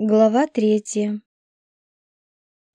Глава третья.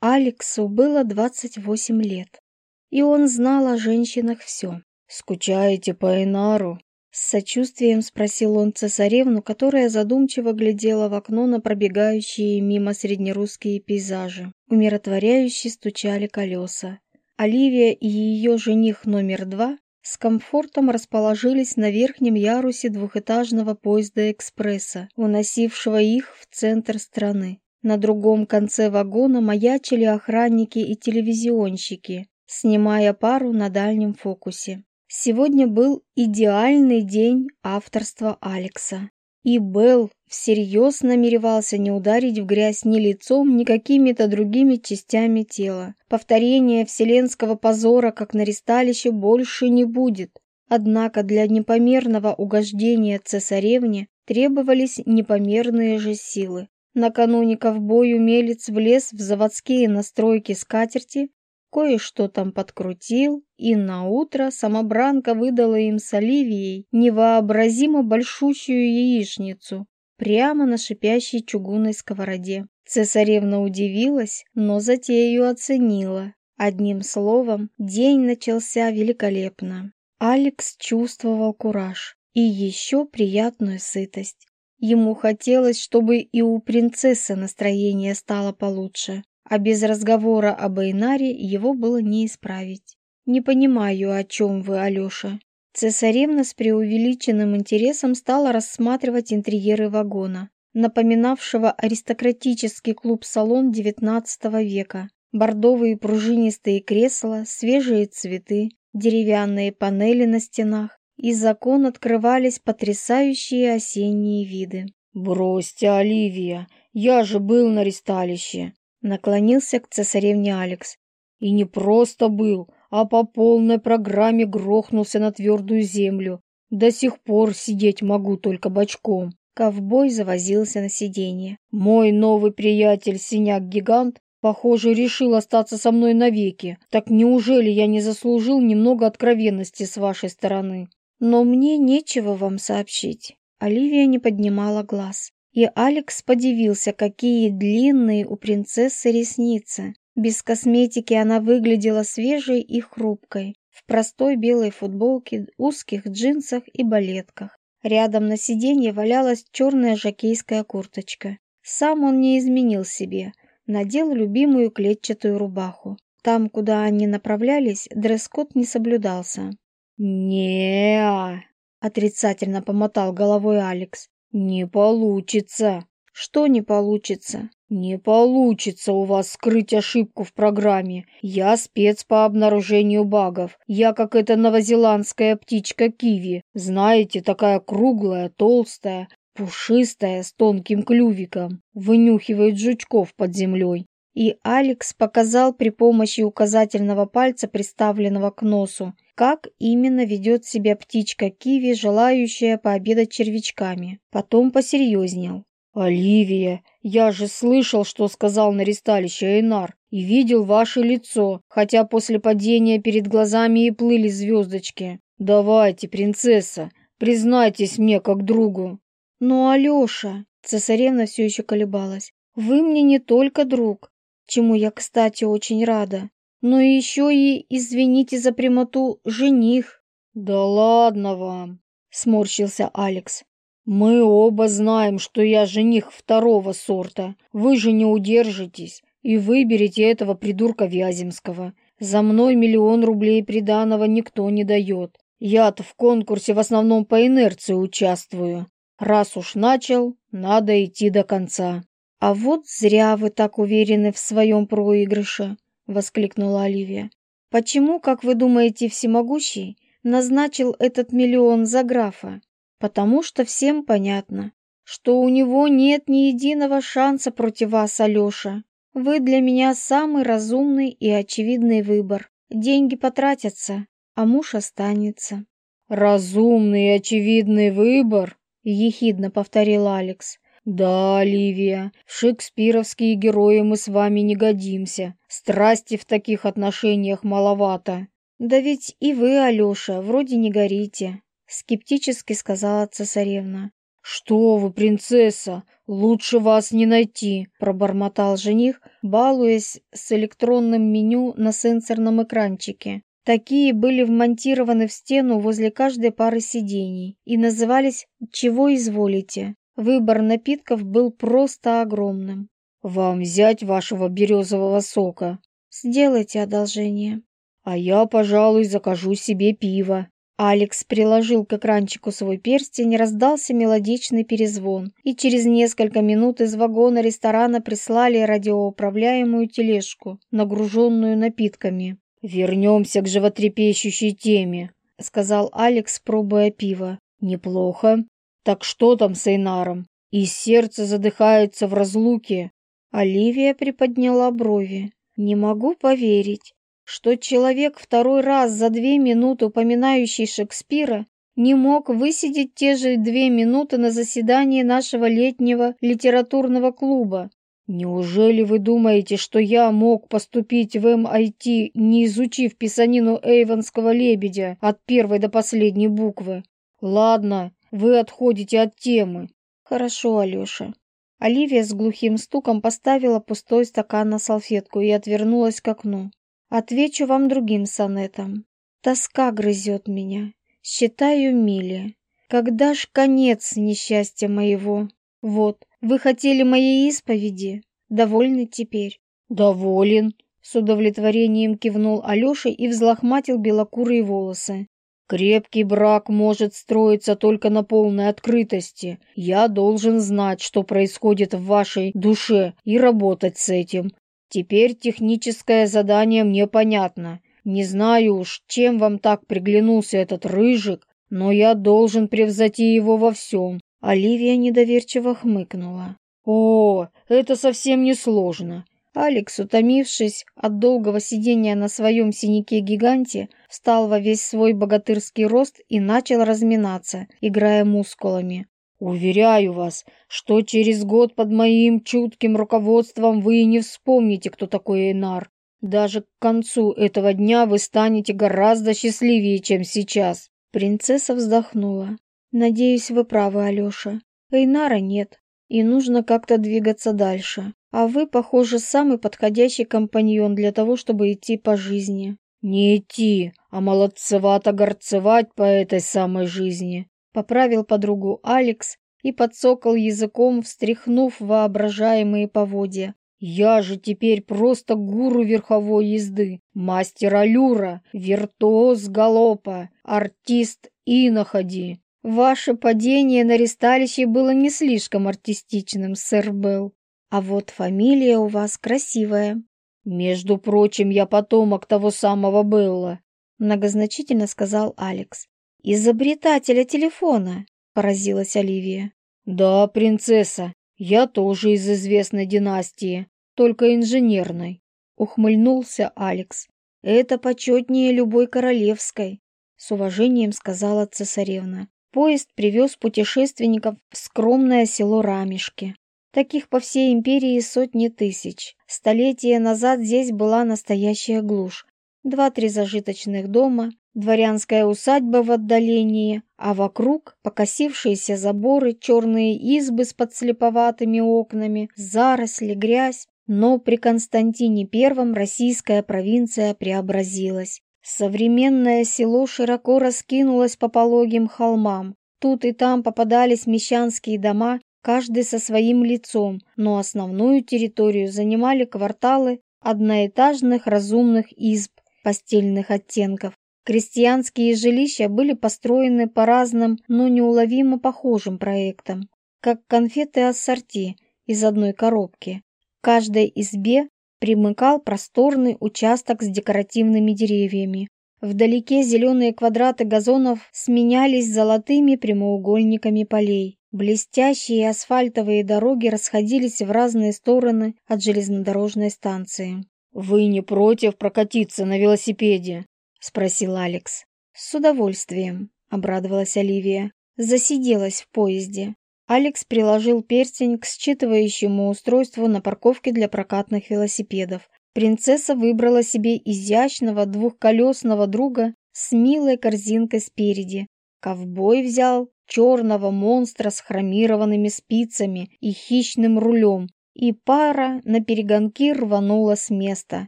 Алексу было 28 лет, и он знал о женщинах все. «Скучаете по Инару?» С сочувствием спросил он цесаревну, которая задумчиво глядела в окно на пробегающие мимо среднерусские пейзажи. Умиротворяюще стучали колеса. Оливия и ее жених номер два с комфортом расположились на верхнем ярусе двухэтажного поезда экспресса, уносившего их в центр страны. На другом конце вагона маячили охранники и телевизионщики, снимая пару на дальнем фокусе. Сегодня был идеальный день авторства Алекса. И Белл всерьез намеревался не ударить в грязь ни лицом, ни какими-то другими частями тела. Повторения вселенского позора, как на ресталище, больше не будет. Однако для непомерного угождения цесаревне требовались непомерные же силы. Накануне ковбою мелец влез в заводские настройки скатерти, Кое-что там подкрутил, и на утро самобранка выдала им с Оливией невообразимо большущую яичницу прямо на шипящей чугунной сковороде. Цесаревна удивилась, но затею оценила. Одним словом, день начался великолепно. Алекс чувствовал кураж и еще приятную сытость. Ему хотелось, чтобы и у принцессы настроение стало получше а без разговора об Эйнаре его было не исправить. «Не понимаю, о чем вы, Алеша». Цесаревна с преувеличенным интересом стала рассматривать интерьеры вагона, напоминавшего аристократический клуб-салон XIX века. Бордовые пружинистые кресла, свежие цветы, деревянные панели на стенах. Из окон открывались потрясающие осенние виды. «Бросьте, Оливия, я же был на ресталище. Наклонился к цесаревне Алекс. И не просто был, а по полной программе грохнулся на твердую землю. До сих пор сидеть могу только бочком. Ковбой завозился на сиденье. Мой новый приятель, синяк-гигант, похоже, решил остаться со мной навеки. Так неужели я не заслужил немного откровенности с вашей стороны? Но мне нечего вам сообщить. Оливия не поднимала глаз и Алекс подивился, какие длинные у принцессы ресницы. Без косметики она выглядела свежей и хрупкой, в простой белой футболке, узких джинсах и балетках. Рядом на сиденье валялась черная жакейская курточка. Сам он не изменил себе, надел любимую клетчатую рубаху. Там, куда они направлялись, дресс-код не соблюдался. не отрицательно помотал головой Алекс. Не получится. Что не получится? Не получится у вас скрыть ошибку в программе. Я спец по обнаружению багов. Я как эта новозеландская птичка киви. Знаете, такая круглая, толстая, пушистая, с тонким клювиком. Вынюхивает жучков под землей. И Алекс показал при помощи указательного пальца, приставленного к носу, как именно ведет себя птичка Киви, желающая пообедать червячками. Потом посерьезнел. «Оливия, я же слышал, что сказал на ресталище Эйнар, и видел ваше лицо, хотя после падения перед глазами и плыли звездочки. Давайте, принцесса, признайтесь мне как другу». «Ну, «Но, Алеша...» — цесаревна все еще колебалась. «Вы мне не только друг, чему я, кстати, очень рада. Ну но еще и, извините за прямоту, жених». «Да ладно вам», — сморщился Алекс. «Мы оба знаем, что я жених второго сорта. Вы же не удержитесь и выберете этого придурка Вяземского. За мной миллион рублей приданого никто не дает. Я-то в конкурсе в основном по инерции участвую. Раз уж начал, надо идти до конца». «А вот зря вы так уверены в своем проигрыше», воскликнула Оливия. Почему, как вы думаете, всемогущий назначил этот миллион за графа? Потому что всем понятно, что у него нет ни единого шанса против вас, Алёша. Вы для меня самый разумный и очевидный выбор. Деньги потратятся, а муж останется. Разумный и очевидный выбор, ехидно повторил Алекс. Да, Ливия, шекспировские герои мы с вами не годимся. Страсти в таких отношениях маловато. Да ведь и вы, Алёша, вроде не горите, скептически сказала цесаревна. Что вы, принцесса, лучше вас не найти, пробормотал жених, балуясь с электронным меню на сенсорном экранчике. Такие были вмонтированы в стену возле каждой пары сидений и назывались «Чего изволите?». Выбор напитков был просто огромным. «Вам взять вашего березового сока. Сделайте одолжение». «А я, пожалуй, закажу себе пиво». Алекс приложил к экранчику свой перстень, раздался мелодичный перезвон, и через несколько минут из вагона ресторана прислали радиоуправляемую тележку, нагруженную напитками. «Вернемся к животрепещущей теме», — сказал Алекс, пробуя пиво. «Неплохо. Так что там с Эйнаром? И сердце задыхается в разлуке. Оливия приподняла брови. Не могу поверить, что человек второй раз за две минуты, упоминающий Шекспира, не мог высидеть те же две минуты на заседании нашего летнего литературного клуба. Неужели вы думаете, что я мог поступить в эм М.И.Т. не изучив писанину Эйвонского лебедя от первой до последней буквы? Ладно, вы отходите от темы. Хорошо, Алёша. Оливия с глухим стуком поставила пустой стакан на салфетку и отвернулась к окну. Отвечу вам другим сонетом. Тоска грызет меня. Считаю мили. Когда ж конец несчастья моего? Вот, вы хотели моей исповеди? Довольны теперь? Доволен. С удовлетворением кивнул Алёша и взлохматил белокурые волосы. Крепкий брак может строиться только на полной открытости. Я должен знать, что происходит в вашей душе, и работать с этим. Теперь техническое задание мне понятно. Не знаю уж, чем вам так приглянулся этот рыжик, но я должен превзойти его во всем». Оливия недоверчиво хмыкнула. «О, это совсем не сложно. Алекс, утомившись от долгого сидения на своем синяке-гиганте, встал во весь свой богатырский рост и начал разминаться, играя мускулами. «Уверяю вас, что через год под моим чутким руководством вы не вспомните, кто такой Энар. Даже к концу этого дня вы станете гораздо счастливее, чем сейчас». Принцесса вздохнула. «Надеюсь, вы правы, Алеша. Эйнара нет и нужно как-то двигаться дальше. А вы, похоже, самый подходящий компаньон для того, чтобы идти по жизни. Не идти, а молодцевато горцевать по этой самой жизни. Поправил подругу Алекс и подсокал языком, встряхнув воображаемые поводья. Я же теперь просто гуру верховой езды, мастер алюра, виртуоз галопа, артист иноходи. Ваше падение на ресталище было не слишком артистичным, сэр Белл. А вот фамилия у вас красивая. Между прочим, я потомок того самого Белла, многозначительно сказал Алекс. Изобретателя телефона, поразилась Оливия. Да, принцесса, я тоже из известной династии, только инженерной, ухмыльнулся Алекс. Это почетнее любой королевской, с уважением сказала цесаревна. Поезд привез путешественников в скромное село Рамешки. Таких по всей империи сотни тысяч. Столетия назад здесь была настоящая глушь. Два-три зажиточных дома, дворянская усадьба в отдалении, а вокруг покосившиеся заборы, черные избы с подслеповатыми окнами, заросли, грязь. Но при Константине I российская провинция преобразилась. Современное село широко раскинулось по пологим холмам. Тут и там попадались мещанские дома, каждый со своим лицом, но основную территорию занимали кварталы одноэтажных разумных изб постельных оттенков. Крестьянские жилища были построены по разным, но неуловимо похожим проектам, как конфеты ассорти из одной коробки. В каждой избе примыкал просторный участок с декоративными деревьями. Вдалеке зеленые квадраты газонов сменялись золотыми прямоугольниками полей. Блестящие асфальтовые дороги расходились в разные стороны от железнодорожной станции. «Вы не против прокатиться на велосипеде?» – спросил Алекс. «С удовольствием», – обрадовалась Оливия. Засиделась в поезде. Алекс приложил перстень к считывающему устройству на парковке для прокатных велосипедов. Принцесса выбрала себе изящного двухколесного друга с милой корзинкой спереди. Ковбой взял черного монстра с хромированными спицами и хищным рулем, и пара на перегонки рванула с места.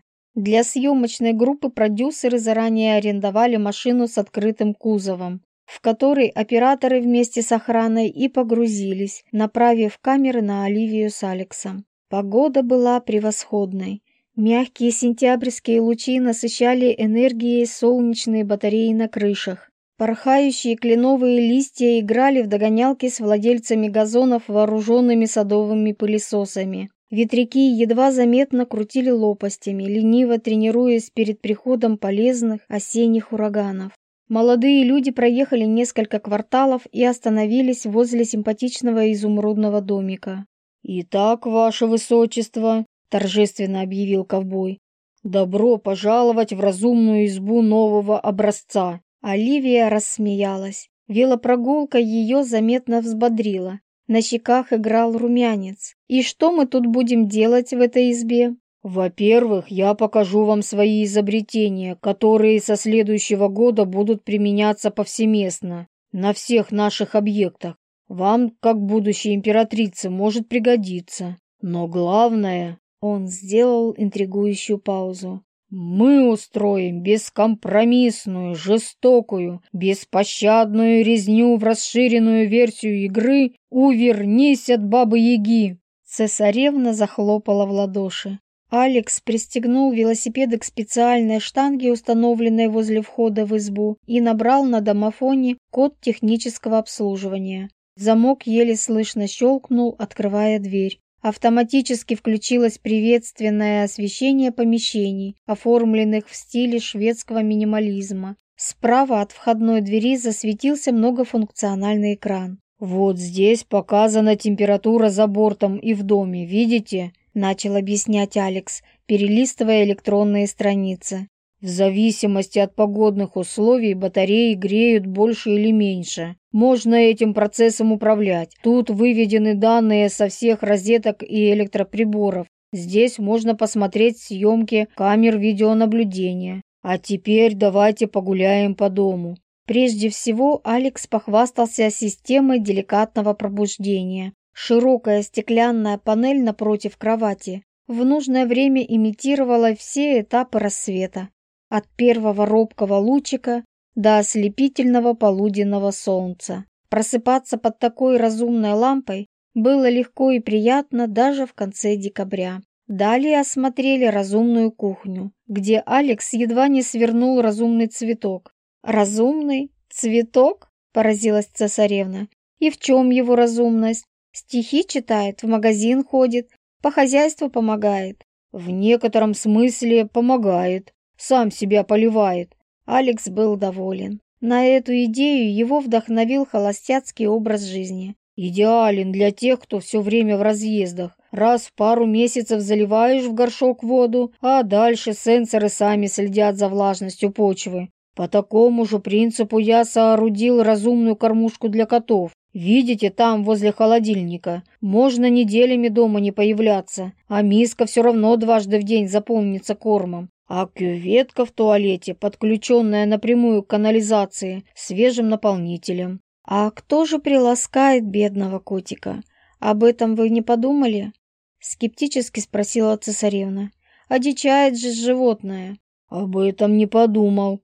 Для съемочной группы продюсеры заранее арендовали машину с открытым кузовом в которой операторы вместе с охраной и погрузились, направив камеры на Оливию с Алексом. Погода была превосходной. Мягкие сентябрьские лучи насыщали энергией солнечные батареи на крышах. Порхающие кленовые листья играли в догонялки с владельцами газонов, вооруженными садовыми пылесосами. Ветряки едва заметно крутили лопастями, лениво тренируясь перед приходом полезных осенних ураганов. Молодые люди проехали несколько кварталов и остановились возле симпатичного изумрудного домика. «Итак, ваше высочество», – торжественно объявил ковбой, – «добро пожаловать в разумную избу нового образца». Оливия рассмеялась. Велопрогулка ее заметно взбодрила. На щеках играл румянец. «И что мы тут будем делать в этой избе?» Во-первых, я покажу вам свои изобретения, которые со следующего года будут применяться повсеместно на всех наших объектах. Вам, как будущей императрице, может пригодиться. Но главное, он сделал интригующую паузу. Мы устроим бескомпромиссную, жестокую, беспощадную резню в расширенную версию игры «Увернись от Бабы-Яги». Цесаревна захлопала в ладоши. Алекс пристегнул велосипеды к специальной штанге, установленной возле входа в избу, и набрал на домофоне код технического обслуживания. Замок еле слышно щелкнул, открывая дверь. Автоматически включилось приветственное освещение помещений, оформленных в стиле шведского минимализма. Справа от входной двери засветился многофункциональный экран. «Вот здесь показана температура за бортом и в доме, видите?» начал объяснять Алекс, перелистывая электронные страницы. В зависимости от погодных условий батареи греют больше или меньше. Можно этим процессом управлять. Тут выведены данные со всех розеток и электроприборов. Здесь можно посмотреть съемки камер видеонаблюдения. А теперь давайте погуляем по дому. Прежде всего, Алекс похвастался системой деликатного пробуждения. Широкая стеклянная панель напротив кровати в нужное время имитировала все этапы рассвета, от первого робкого лучика до ослепительного полуденного солнца. Просыпаться под такой разумной лампой было легко и приятно даже в конце декабря. Далее осмотрели разумную кухню, где Алекс едва не свернул разумный цветок. «Разумный цветок?» – поразилась цесаревна. «И в чем его разумность?» Стихи читает, в магазин ходит, по хозяйству помогает. В некотором смысле помогает, сам себя поливает. Алекс был доволен. На эту идею его вдохновил холостяцкий образ жизни. Идеален для тех, кто все время в разъездах. Раз в пару месяцев заливаешь в горшок воду, а дальше сенсоры сами следят за влажностью почвы. По такому же принципу я соорудил разумную кормушку для котов. Видите, там, возле холодильника. Можно неделями дома не появляться, а миска все равно дважды в день заполнится кормом. А кюветка в туалете, подключенная напрямую к канализации, свежим наполнителем. А кто же приласкает бедного котика? Об этом вы не подумали? Скептически спросила цесаревна. Одичает же животное. Об этом не подумал,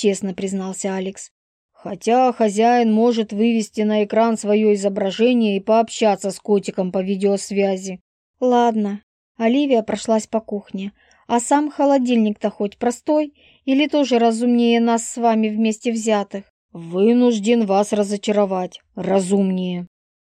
честно признался Алекс. Хотя хозяин может вывести на экран свое изображение и пообщаться с котиком по видеосвязи. Ладно. Оливия прошлась по кухне. А сам холодильник-то хоть простой? Или тоже разумнее нас с вами вместе взятых? Вынужден вас разочаровать. Разумнее.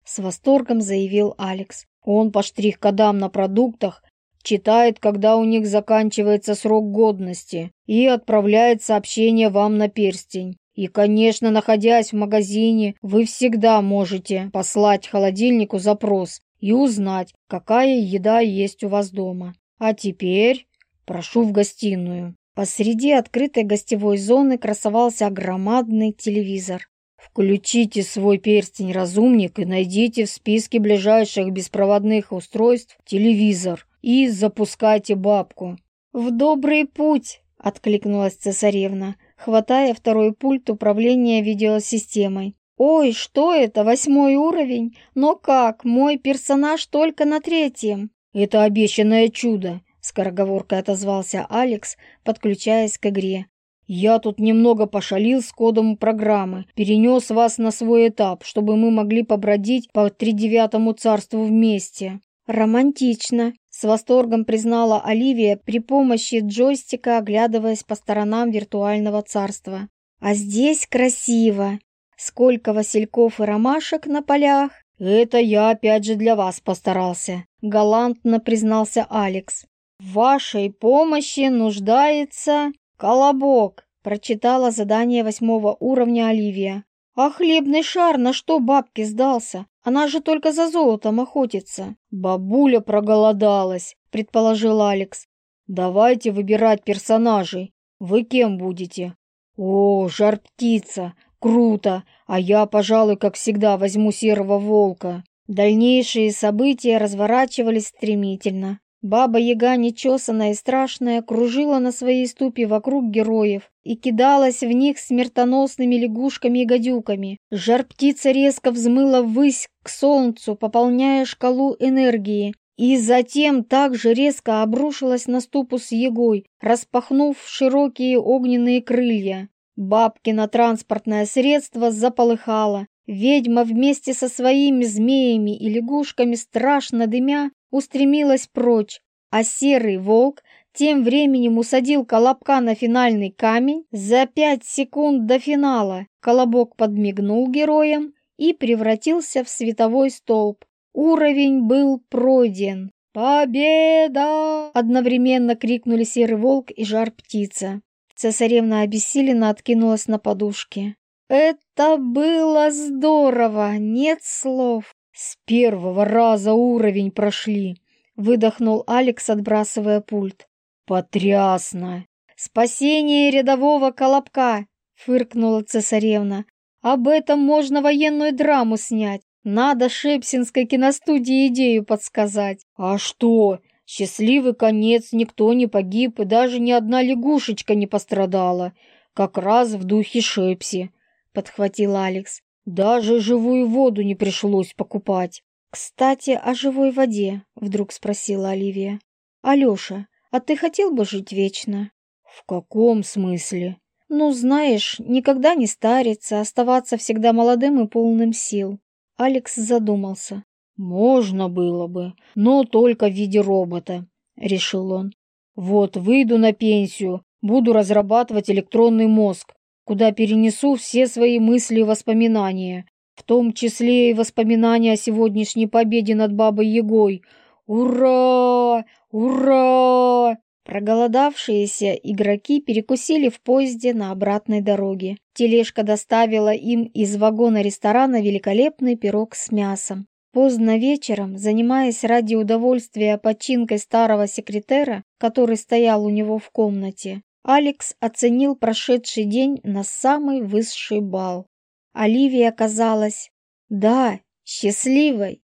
С восторгом заявил Алекс. Он по штрих-кодам на продуктах читает, когда у них заканчивается срок годности, и отправляет сообщение вам на перстень. И, конечно, находясь в магазине, вы всегда можете послать холодильнику запрос и узнать, какая еда есть у вас дома. А теперь прошу в гостиную. Посреди открытой гостевой зоны красовался громадный телевизор. Включите свой перстень разумник и найдите в списке ближайших беспроводных устройств телевизор и запускайте бабку». «В добрый путь!» — откликнулась цесаревна, хватая второй пульт управления видеосистемой. «Ой, что это? Восьмой уровень? Но как? Мой персонаж только на третьем!» «Это обещанное чудо!» — скороговоркой отозвался Алекс, подключаясь к игре. «Я тут немного пошалил с кодом программы, перенес вас на свой этап, чтобы мы могли побродить по тридевятому царству вместе». «Романтично!» С восторгом признала Оливия при помощи джойстика, оглядываясь по сторонам виртуального царства. А здесь красиво. Сколько васильков и ромашек на полях. Это я опять же для вас постарался, галантно признался Алекс. В вашей помощи нуждается колобок, прочитала задание восьмого уровня Оливия. А хлебный шар на что бабки сдался? Она же только за золотом охотится. Бабуля проголодалась, предположил Алекс. Давайте выбирать персонажей. Вы кем будете? О, жар-птица, круто. А я, пожалуй, как всегда, возьму серого волка. Дальнейшие события разворачивались стремительно. Баба Яга, нечесанная и страшная, кружила на своей ступе вокруг героев и кидалась в них смертоносными лягушками и гадюками. Жар-птица резко взмыла ввысь к солнцу, пополняя шкалу энергии, и затем также резко обрушилась на ступу с Егой, распахнув широкие огненные крылья. Бабкино транспортное средство заполыхало. Ведьма вместе со своими змеями и лягушками, страшно дымя, устремилась прочь, а серый волк тем временем усадил колобка на финальный камень за пять секунд до финала. Колобок подмигнул героям и превратился в световой столб. Уровень был пройден. «Победа!» – одновременно крикнули серый волк и жар птица. Цесаревна обессиленно откинулась на подушке. «Это было здорово! Нет слов!» С первого раза уровень прошли, выдохнул Алекс, отбрасывая пульт. Потрясно! Спасение рядового колобка, фыркнула цесаревна. Об этом можно военную драму снять. Надо Шепсинской киностудии идею подсказать. А что? Счастливый конец, никто не погиб и даже ни одна лягушечка не пострадала. Как раз в духе Шепси, подхватил Алекс. Даже живую воду не пришлось покупать. Кстати, о живой воде, вдруг спросила Оливия. Алёша, а ты хотел бы жить вечно? В каком смысле? Ну, знаешь, никогда не стариться, оставаться всегда молодым и полным сил. Алекс задумался. Можно было бы, но только в виде робота, решил он. Вот выйду на пенсию, буду разрабатывать электронный мозг, куда перенесу все свои мысли и воспоминания, в том числе и воспоминания о сегодняшней победе над Бабой Егой. Ура! Ура! Проголодавшиеся игроки перекусили в поезде на обратной дороге. Тележка доставила им из вагона ресторана великолепный пирог с мясом. Поздно вечером, занимаясь ради удовольствия починкой старого секретера, который стоял у него в комнате, Алекс оценил прошедший день на самый высший бал. Оливия казалась, да, счастливой.